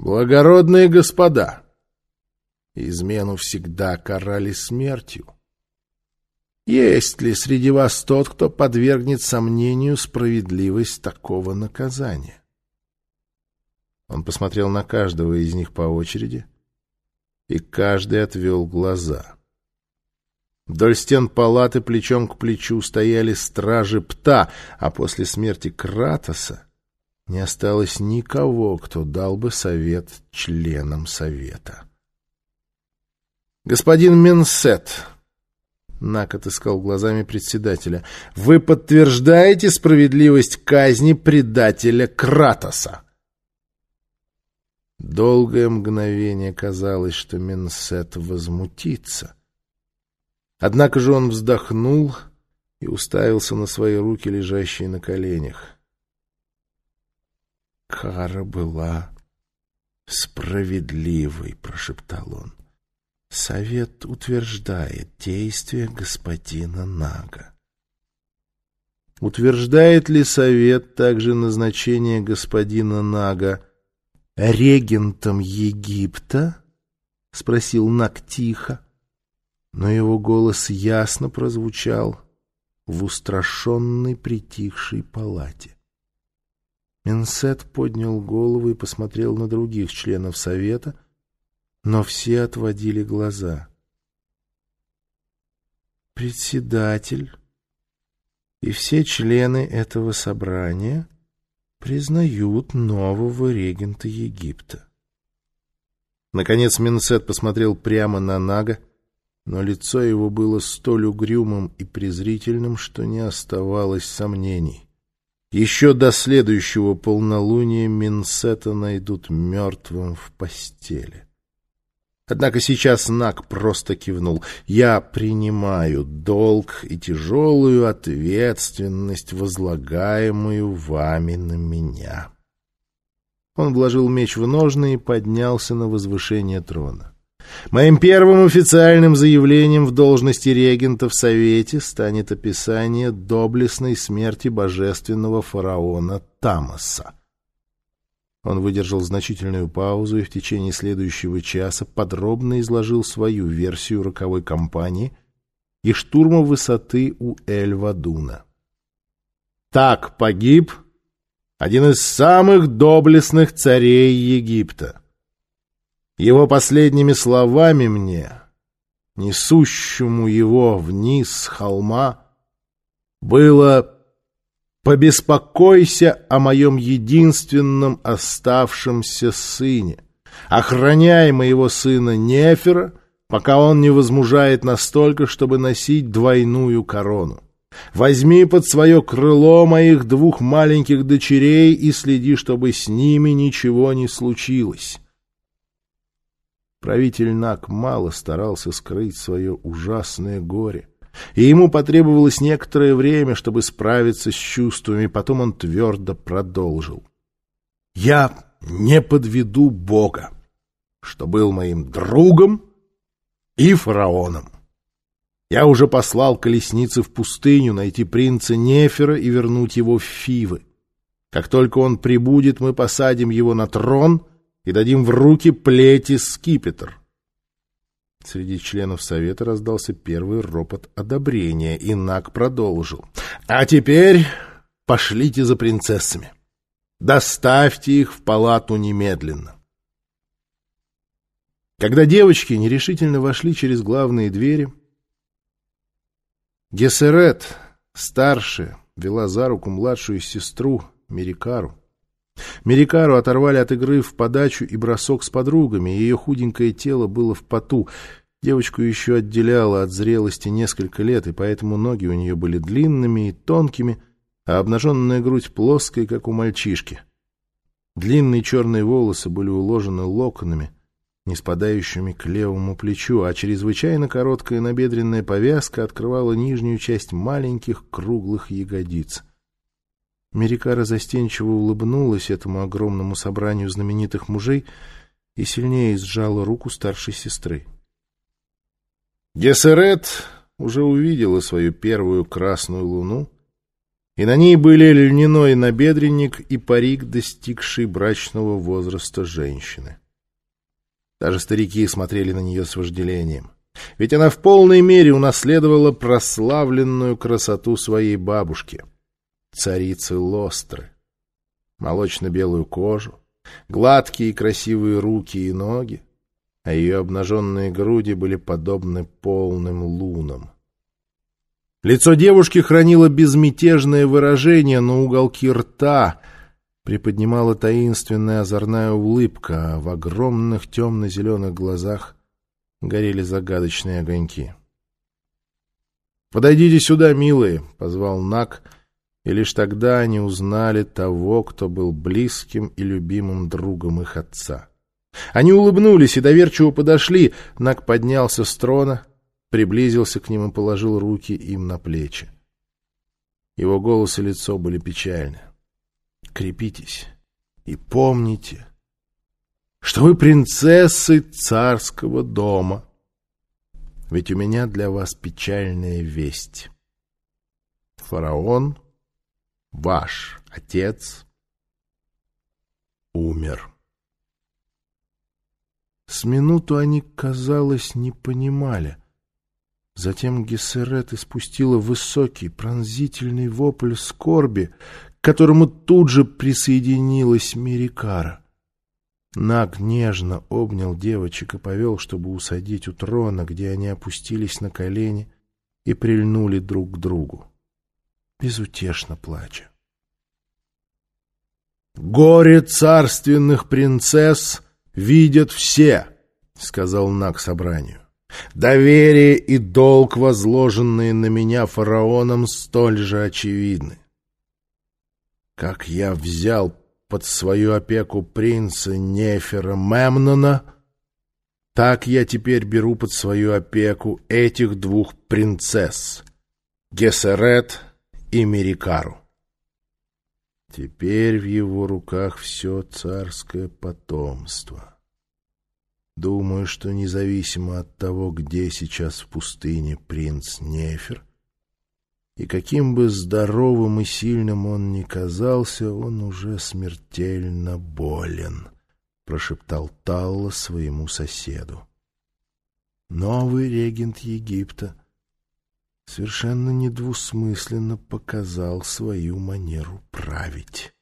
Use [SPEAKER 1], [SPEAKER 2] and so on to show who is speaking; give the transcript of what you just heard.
[SPEAKER 1] Благородные господа, измену всегда карали смертью. Есть ли среди вас тот, кто подвергнет сомнению справедливость такого наказания? Он посмотрел на каждого из них по очереди, и каждый отвел глаза. Вдоль стен палаты плечом к плечу стояли стражи Пта, а после смерти Кратоса не осталось никого, кто дал бы совет членам совета. «Господин Менсет», Нак отыскал глазами председателя. «Вы подтверждаете справедливость казни предателя Кратоса?» Долгое мгновение казалось, что Менсет возмутится. Однако же он вздохнул и уставился на свои руки, лежащие на коленях. «Кара была справедливой», — прошептал он. Совет утверждает действия господина Нага. Утверждает ли совет также назначение господина Нага регентом Египта? — спросил Наг тихо, но его голос ясно прозвучал в устрашенной притихшей палате. Менсет поднял голову и посмотрел на других членов совета — но все отводили глаза. Председатель и все члены этого собрания признают нового регента Египта. Наконец Минсет посмотрел прямо на Нага, но лицо его было столь угрюмым и презрительным, что не оставалось сомнений. Еще до следующего полнолуния Минсета найдут мертвым в постели. Однако сейчас Нак просто кивнул. «Я принимаю долг и тяжелую ответственность, возлагаемую вами на меня». Он вложил меч в ножны и поднялся на возвышение трона. Моим первым официальным заявлением в должности регента в Совете станет описание доблестной смерти божественного фараона Тамаса. Он выдержал значительную паузу и в течение следующего часа подробно изложил свою версию роковой кампании и штурма высоты у Эль-Вадуна. Так погиб один из самых доблестных царей Египта. Его последними словами мне, несущему его вниз с холма, было Побеспокойся о моем единственном оставшемся сыне. Охраняй моего сына Нефера, пока он не возмужает настолько, чтобы носить двойную корону. Возьми под свое крыло моих двух маленьких дочерей и следи, чтобы с ними ничего не случилось. Правитель Нак мало старался скрыть свое ужасное горе и ему потребовалось некоторое время, чтобы справиться с чувствами, потом он твердо продолжил. «Я не подведу Бога, что был моим другом и фараоном. Я уже послал колесницы в пустыню найти принца Нефера и вернуть его в Фивы. Как только он прибудет, мы посадим его на трон и дадим в руки плети скипетр. Среди членов Совета раздался первый ропот одобрения, и Нак продолжил. «А теперь пошлите за принцессами. Доставьте их в палату немедленно». Когда девочки нерешительно вошли через главные двери, Гессерет, старшая, вела за руку младшую сестру Мерикару. Мерикару оторвали от игры в подачу и бросок с подругами, ее худенькое тело было в поту. Девочку еще отделяло от зрелости несколько лет, и поэтому ноги у нее были длинными и тонкими, а обнаженная грудь плоской, как у мальчишки. Длинные черные волосы были уложены локонами, не спадающими к левому плечу, а чрезвычайно короткая набедренная повязка открывала нижнюю часть маленьких круглых ягодиц. Мерикара застенчиво улыбнулась этому огромному собранию знаменитых мужей и сильнее сжала руку старшей сестры. Гессерет уже увидела свою первую красную луну и на ней были льняной набедренник и парик, достигший брачного возраста женщины. Даже старики смотрели на нее с вожделением. Ведь она в полной мере унаследовала прославленную красоту своей бабушки, царицы Лостры. Молочно-белую кожу, гладкие и красивые руки и ноги, а ее обнаженные груди были подобны полным лунам. Лицо девушки хранило безмятежное выражение, но уголки рта приподнимала таинственная озорная улыбка, а в огромных темно-зеленых глазах горели загадочные огоньки. «Подойдите сюда, милые!» — позвал Нак, и лишь тогда они узнали того, кто был близким и любимым другом их отца. Они улыбнулись и доверчиво подошли. Нак поднялся с трона, приблизился к ним и положил руки им на плечи. Его голос и лицо были печальны. «Крепитесь и помните, что вы принцессы царского дома. Ведь у меня для вас печальная весть. Фараон, ваш отец, умер. С минуту они, казалось, не понимали. Затем Гессерет испустила высокий пронзительный вопль скорби, к которому тут же присоединилась Мирикара. Наг нежно обнял девочек и повел, чтобы усадить у трона, где они опустились на колени и прильнули друг к другу, безутешно плача. «Горе царственных принцесс видят все», — сказал Наг собранию. «Доверие и долг, возложенные на меня фараоном, столь же очевидны. Как я взял под свою опеку принца Нефера Мемнона, так я теперь беру под свою опеку этих двух принцесс — Гесерет и Мерикару. Теперь в его руках все царское потомство. Думаю, что независимо от того, где сейчас в пустыне принц Нефер, и каким бы здоровым и сильным он ни казался, он уже смертельно болен, — прошептал Талла своему соседу. Новый регент Египта совершенно недвусмысленно показал свою манеру править.